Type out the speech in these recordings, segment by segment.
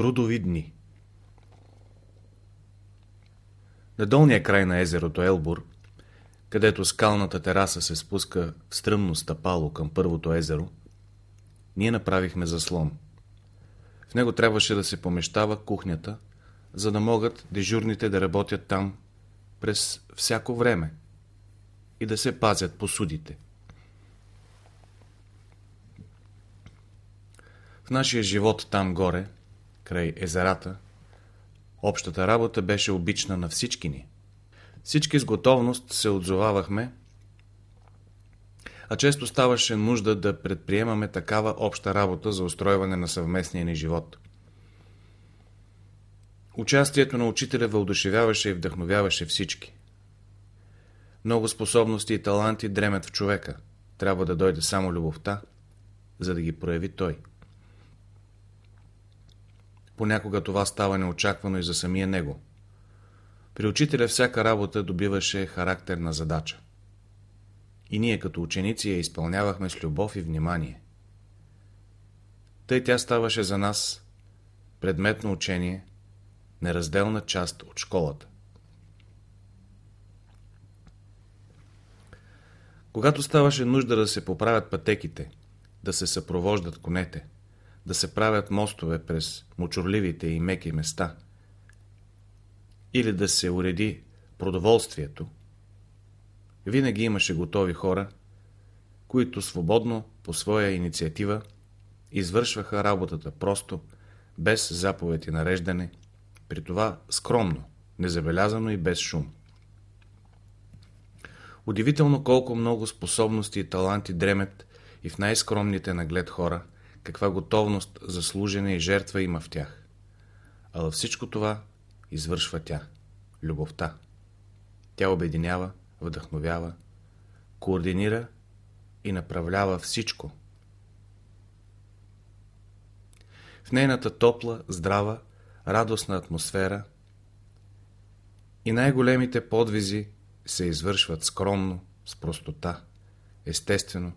Трудови дни На долния край на езерото Елбур, където скалната тераса се спуска в стръмно стъпало към първото езеро, ние направихме заслон. В него трябваше да се помещава кухнята, за да могат дежурните да работят там през всяко време и да се пазят посудите. В нашия живот там горе, край езерата, общата работа беше обична на всички ни. Всички с готовност се отзовавахме, а често ставаше нужда да предприемаме такава обща работа за устройване на съвместния ни живот. Участието на учителя въодушевяваше и вдъхновяваше всички. Много способности и таланти дремят в човека. Трябва да дойде само любовта, за да ги прояви той. Понякога това става неочаквано и за самия него. При учителя всяка работа добиваше характерна задача. И ние като ученици я изпълнявахме с любов и внимание. Тъй тя ставаше за нас предметно учение, неразделна част от школата. Когато ставаше нужда да се поправят пътеките, да се съпровождат конете, да се правят мостове през мочурливите и меки места, или да се уреди продоволствието, винаги имаше готови хора, които свободно, по своя инициатива, извършваха работата просто, без заповед и нареждане, при това скромно, незабелязано и без шум. Удивително колко много способности и таланти дремят и в най-скромните наглед хора, каква готовност за служене и жертва има в тях. А във всичко това извършва тя – любовта. Тя обединява, вдъхновява, координира и направлява всичко. В нейната топла, здрава, радостна атмосфера и най-големите подвизи се извършват скромно, с простота, естествено,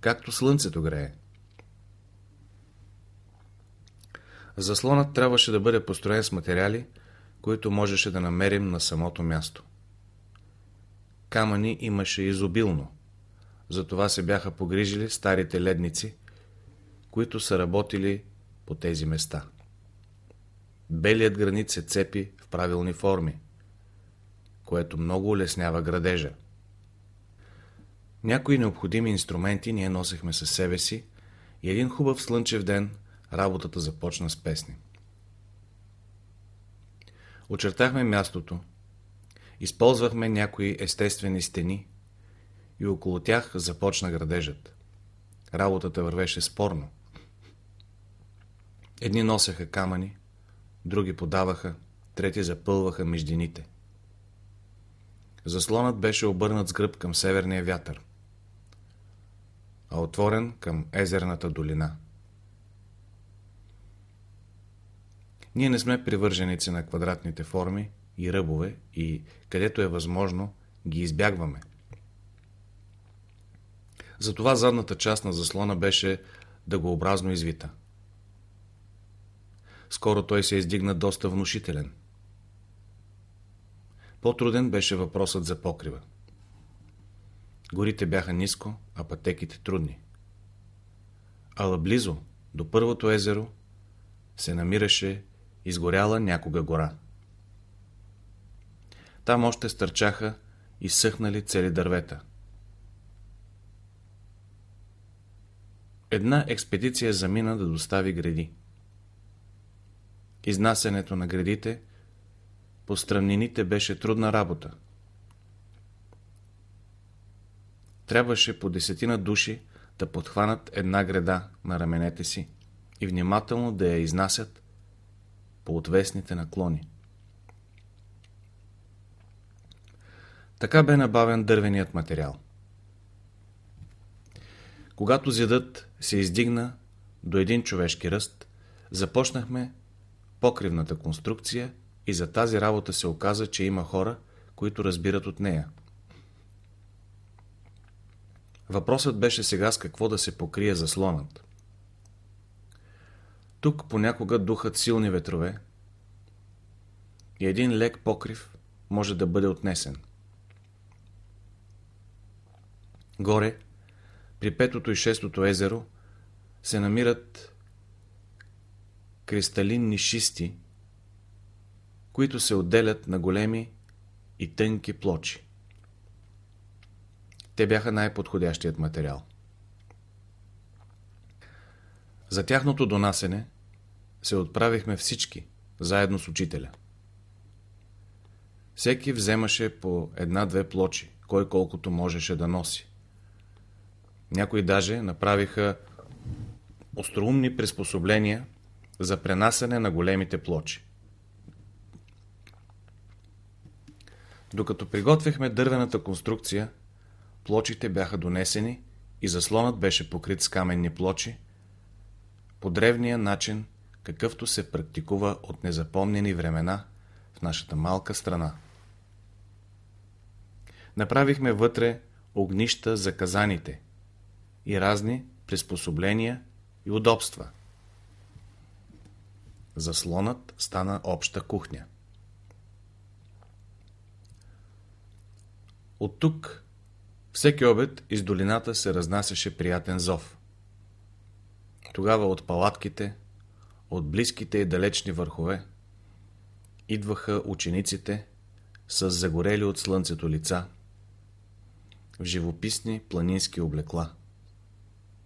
както слънцето грее. Заслонът трябваше да бъде построен с материали, които можеше да намерим на самото място. Камъни имаше изобилно, затова се бяха погрижили старите ледници, които са работили по тези места. Белият гранит се цепи в правилни форми, което много улеснява градежа. Някои необходими инструменти ние носехме със себе си и един хубав слънчев ден работата започна с песни. Очертахме мястото, използвахме някои естествени стени и около тях започна градежът. Работата вървеше спорно. Едни носеха камъни, други подаваха, трети запълваха междините. Заслонът беше обърнат с гръб към северния вятър, а отворен към езерната долина. Ние не сме привърженици на квадратните форми и ръбове и, където е възможно, ги избягваме. Затова задната част на заслона беше дъгообразно извита. Скоро той се издигна доста внушителен. По-труден беше въпросът за покрива. Горите бяха ниско, а пътеките трудни. Ала близо, до първото езеро, се намираше изгоряла някога гора. Там още стърчаха и съхнали цели дървета. Една експедиция замина да достави гради. Изнасянето на градите по страннините беше трудна работа. Трябваше по десетина души да подхванат една града на раменете си и внимателно да я изнасят по отвесните наклони. Така бе набавен дървеният материал. Когато зидът се издигна до един човешки ръст, започнахме покривната конструкция и за тази работа се оказа, че има хора, които разбират от нея. Въпросът беше сега с какво да се покрие заслонът. Тук понякога духат силни ветрове и един лек покрив може да бъде отнесен. Горе, при петото и шестото езеро, се намират кристалинни шисти, които се отделят на големи и тънки плочи. Те бяха най-подходящият материал. За тяхното донасене се отправихме всички, заедно с учителя. Всеки вземаше по една-две плочи, кой колкото можеше да носи. Някои даже направиха остроумни приспособления за пренасене на големите плочи. Докато приготвихме дървената конструкция, плочите бяха донесени и заслонът беше покрит с каменни плочи, по древния начин, какъвто се практикува от незапомнени времена в нашата малка страна. Направихме вътре огнища за казаните и разни приспособления и удобства. Заслонът стана обща кухня. От тук всеки обед из долината се разнасяше приятен зов. Тогава от палатките, от близките и далечни върхове, идваха учениците с загорели от слънцето лица, в живописни планински облекла,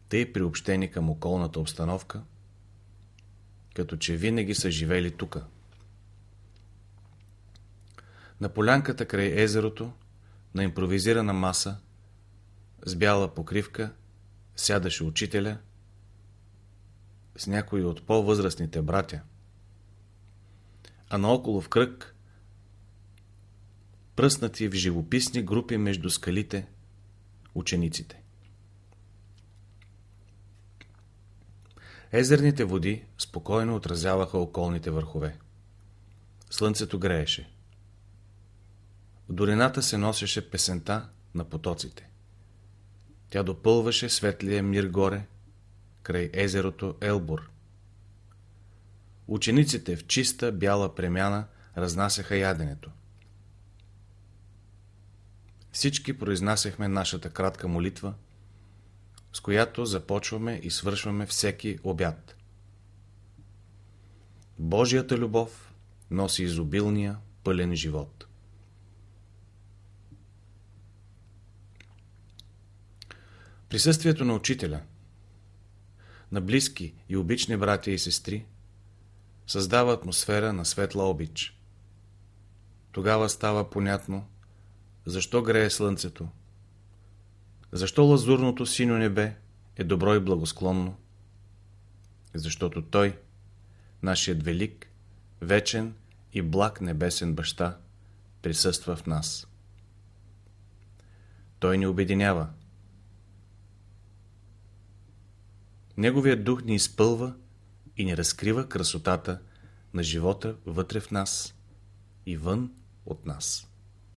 тъй приобщени към околната обстановка, като че винаги са живели тука. На полянката край езерото, на импровизирана маса, с бяла покривка, сядаше учителя с някои от по-възрастните братя, а наоколо в кръг, пръснати в живописни групи между скалите, учениците. Езерните води спокойно отразяваха околните върхове. Слънцето грееше. В долината се носеше песента на потоците. Тя допълваше светлия мир горе, край езерото Елбур. Учениците в чиста бяла премяна разнасяха яденето. Всички произнасяхме нашата кратка молитва, с която започваме и свършваме всеки обяд. Божията любов носи изобилния, пълен живот. Присъствието на учителя, на близки и обични братя и сестри, създава атмосфера на светла обич. Тогава става понятно, защо грее слънцето, защо лазурното синьо небе е добро и благосклонно, защото Той, нашият велик, вечен и благ небесен баща, присъства в нас. Той ни обединява, Неговият дух ни изпълва и ни разкрива красотата на живота вътре в нас и вън от нас.